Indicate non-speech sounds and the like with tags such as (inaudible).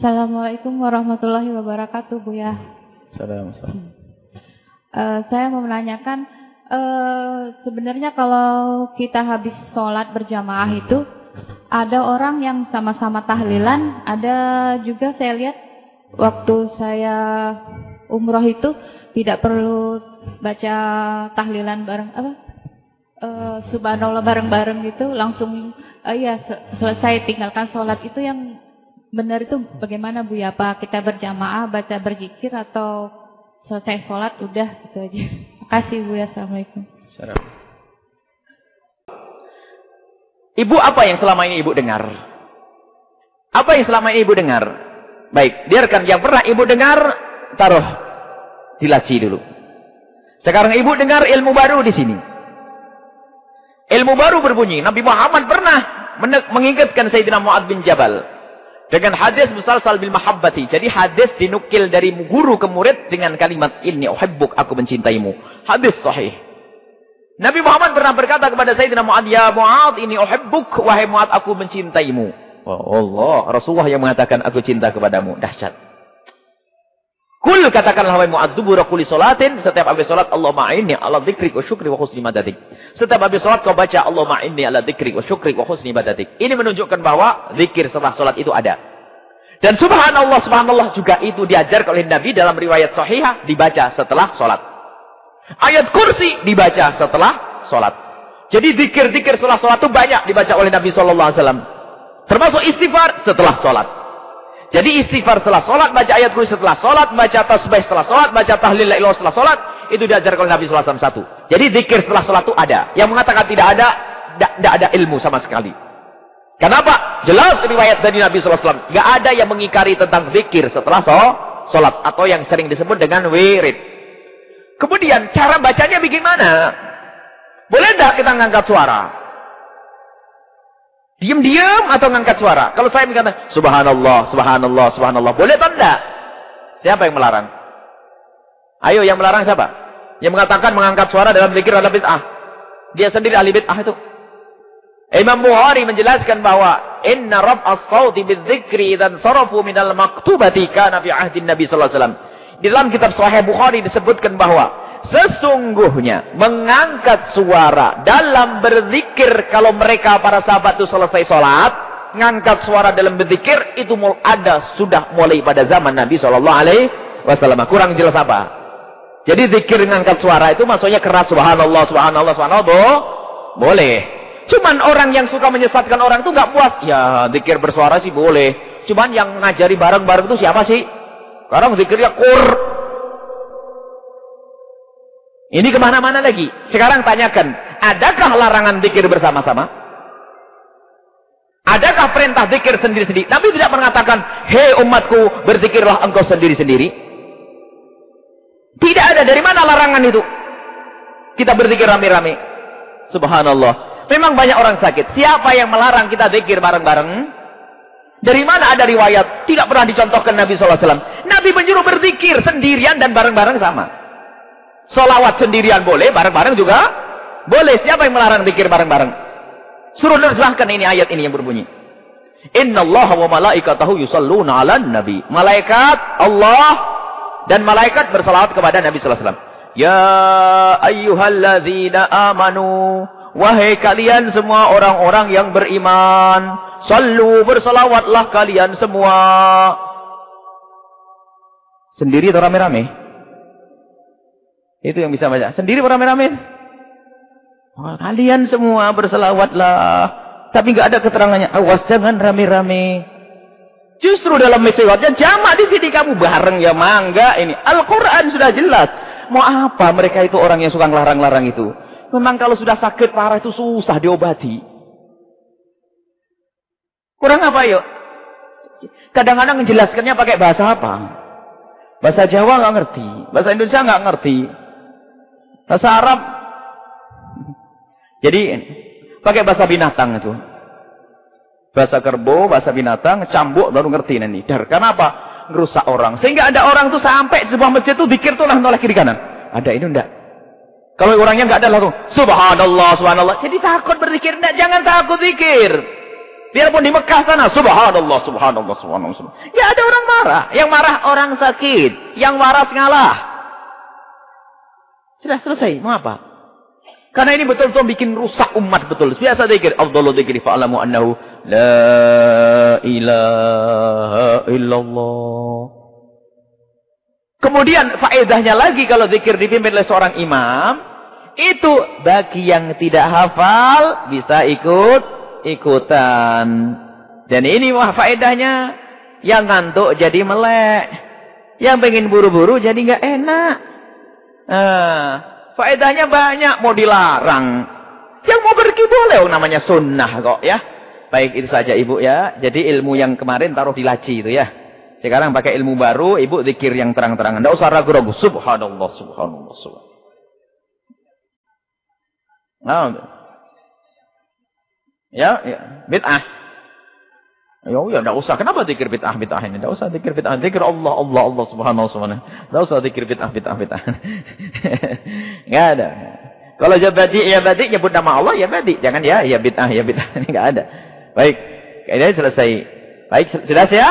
Assalamualaikum warahmatullahi wabarakatuh, Bu ya. Assalamualaikum. Uh, saya mau menanyakan, uh, sebenarnya kalau kita habis sholat berjamaah itu, ada orang yang sama-sama tahlilan, ada juga saya lihat waktu saya umroh itu tidak perlu baca tahlilan bareng apa uh, subhanallah bareng-bareng gitu langsung uh, ya selesai tinggalkan sholat itu yang benar itu bagaimana Bu ya apa kita berjamaah baca berzikir atau selesai sholat udah gitu aja (laughs) kasih Bu ya assalamualaikum Ibu apa yang selama ini ibu dengar? Apa yang selama ini ibu dengar? Baik, biarkan yang pernah ibu dengar taruh di laci dulu. Sekarang ibu dengar ilmu baru di sini. Ilmu baru berbunyi. Nabi Muhammad pernah mengingatkan Sayyidina Mu'ad bin Jabal. Dengan hadis musalsal bil mahabbati. Jadi hadis dinukil dari guru ke murid dengan kalimat ini uhibbuk aku mencintaimu. Hadis sahih. Nabi Muhammad pernah berkata kepada Sayyidina Mu'ad, Ya Mu'ad ini uhibbuk, wahai Mu'ad aku mencintaimu. Oh Allah, Rasulullah yang mengatakan aku cinta kepadamu. Dahsyat. Kul katakanlah wahai Mu'ad dubura kulli salatin setiap habis salat Allah ma'inni ala dzikri wa syukri wa husni ibadatik. Setiap habis salat kau baca Allah ma'inni ala dzikri wa syukri wa husni ibadatik. Ini menunjukkan bahwa zikir setelah salat itu ada. Dan subhanallah subhanallah juga itu diajarkan oleh Nabi dalam riwayat sahihah dibaca setelah salat. Ayat kursi dibaca setelah salat. Jadi zikir-zikir setelah salat itu banyak dibaca oleh Nabi sallallahu alaihi wasallam. Termasuk istighfar setelah salat. Jadi istighfar setelah sholat, baca ayat kursi setelah sholat, baca tasbih setelah sholat, baca tahlil la ilaha setelah sholat, itu diajarkan oleh Nabi SAW satu. Jadi zikir setelah sholat itu ada. Yang mengatakan tidak ada, tidak ada ilmu sama sekali. Kenapa? Jelas riwayat dari Nabi SAW. Tidak ada yang mengikari tentang zikir setelah sholat. Atau yang sering disebut dengan wirid. Kemudian cara bacanya bagaimana? Boleh tidak kita mengangkat suara? Diam-diam atau ngangkat suara? Kalau saya mengatakan subhanallah, subhanallah, subhanallah, boleh atau tidak? Siapa yang melarang? Ayo yang melarang siapa? Yang mengatakan mengangkat suara dalam zikir adalah bid'ah. Dia sendiri ahli bid'ah itu. Imam Bukhari menjelaskan bahwa inna rab as-sawti bidzikri dan sarafu minal maktubati kana fi ahdin Nabi sallallahu alaihi wasallam. Di dalam kitab Sahih Bukhari disebutkan bahwa Sesungguhnya mengangkat suara dalam berzikir kalau mereka para sahabat itu selesai sholat, mengangkat suara dalam berzikir itu ada sudah mulai pada zaman Nabi Shallallahu Alaihi Wasallam. Kurang jelas apa? Jadi zikir mengangkat suara itu maksudnya keras subhanallah subhanallah subhanallah bo boleh. Cuman orang yang suka menyesatkan orang itu nggak puas. Ya zikir bersuara sih boleh. Cuman yang ngajari bareng-bareng itu siapa sih? Sekarang zikirnya kur ini ke mana-mana lagi. Sekarang tanyakan, adakah larangan zikir bersama-sama? Adakah perintah zikir sendiri-sendiri? Nabi tidak mengatakan, hei umatku, berzikirlah engkau sendiri-sendiri. Tidak ada. Dari mana larangan itu? Kita berzikir rame-rame. Subhanallah. Memang banyak orang sakit. Siapa yang melarang kita zikir bareng-bareng? Dari mana ada riwayat? Tidak pernah dicontohkan Nabi SAW. Nabi menyuruh berzikir sendirian dan bareng-bareng sama. Solawat sendirian boleh, bareng-bareng juga boleh. Siapa yang melarang zikir bareng-bareng? Suruh nerjemahkan ini ayat ini yang berbunyi. Inna Allah wa malaikatahu yusalluna ala nabi. Malaikat Allah dan malaikat bersalawat kepada Nabi sallallahu alaihi wasallam. Ya ayyuhalladzina amanu wahai kalian semua orang-orang yang beriman, sallu bersalawatlah kalian semua. Sendiri atau rame-rame? Itu yang bisa baca. Sendiri beramai-ramai. Oh, kalian semua berselawatlah. Tapi nggak ada keterangannya. Awas jangan rame-rame. Justru dalam mesyuatnya jamak di sini kamu bareng ya mangga ini. Al-Quran sudah jelas. Mau apa mereka itu orang yang suka ngelarang-larang itu. Memang kalau sudah sakit parah itu susah diobati. Kurang apa yuk? Kadang-kadang menjelaskannya pakai bahasa apa? Bahasa Jawa nggak ngerti. Bahasa Indonesia nggak ngerti. Bahasa Arab. Jadi pakai bahasa binatang itu. Bahasa kerbau, bahasa binatang, cambuk baru ngerti nanti. Dar. Kenapa? Ngerusak orang. Sehingga ada orang tuh sampai sebuah masjid tuh dikir tuh nolak kiri kanan. Ada ini enggak? Kalau orangnya enggak ada langsung subhanallah subhanallah. Jadi takut berzikir enggak? Jangan takut zikir. Biarpun di Mekah sana, subhanallah, subhanallah, subhanallah. subhanallah. Ya ada orang marah. Yang marah orang sakit. Yang waras ngalah. Sudah selesai. Mau apa? Karena ini betul-betul bikin rusak umat betul. Biasa dikir. Afdalu dikir fa'alamu annahu la ilaha illallah. Kemudian faedahnya lagi kalau zikir dipimpin oleh seorang imam. Itu bagi yang tidak hafal bisa ikut ikutan. Dan ini wah faedahnya. Yang ngantuk jadi melek. Yang pengen buru-buru jadi nggak enak. Nah, faedahnya banyak mau dilarang. Yang mau pergi boleh, oh, namanya sunnah kok ya. Baik itu saja ibu ya. Jadi ilmu yang kemarin taruh di laci itu ya. Sekarang pakai ilmu baru, ibu zikir yang terang-terangan. Tidak usah ragu-ragu. Subhanallah, subhanallah, subhanallah. Nah, Ya, ya. bid'ah. Ya, ya, tidak usah. Kenapa zikir bid'ah, bid'ah ini? Tidak usah zikir bid'ah. Zikir Allah, Allah, Allah, subhanahu wa ta'ala. Tidak usah zikir bid'ah, bid'ah, bid'ah. (laughs) Tidak ada. Kalau ya badi, ya badi, nyebut nama Allah, ya badi. Jangan ya, ya bid'ah, ya bid'ah. (laughs) Tidak ada. Baik. Ini selesai. Baik, sudah ya?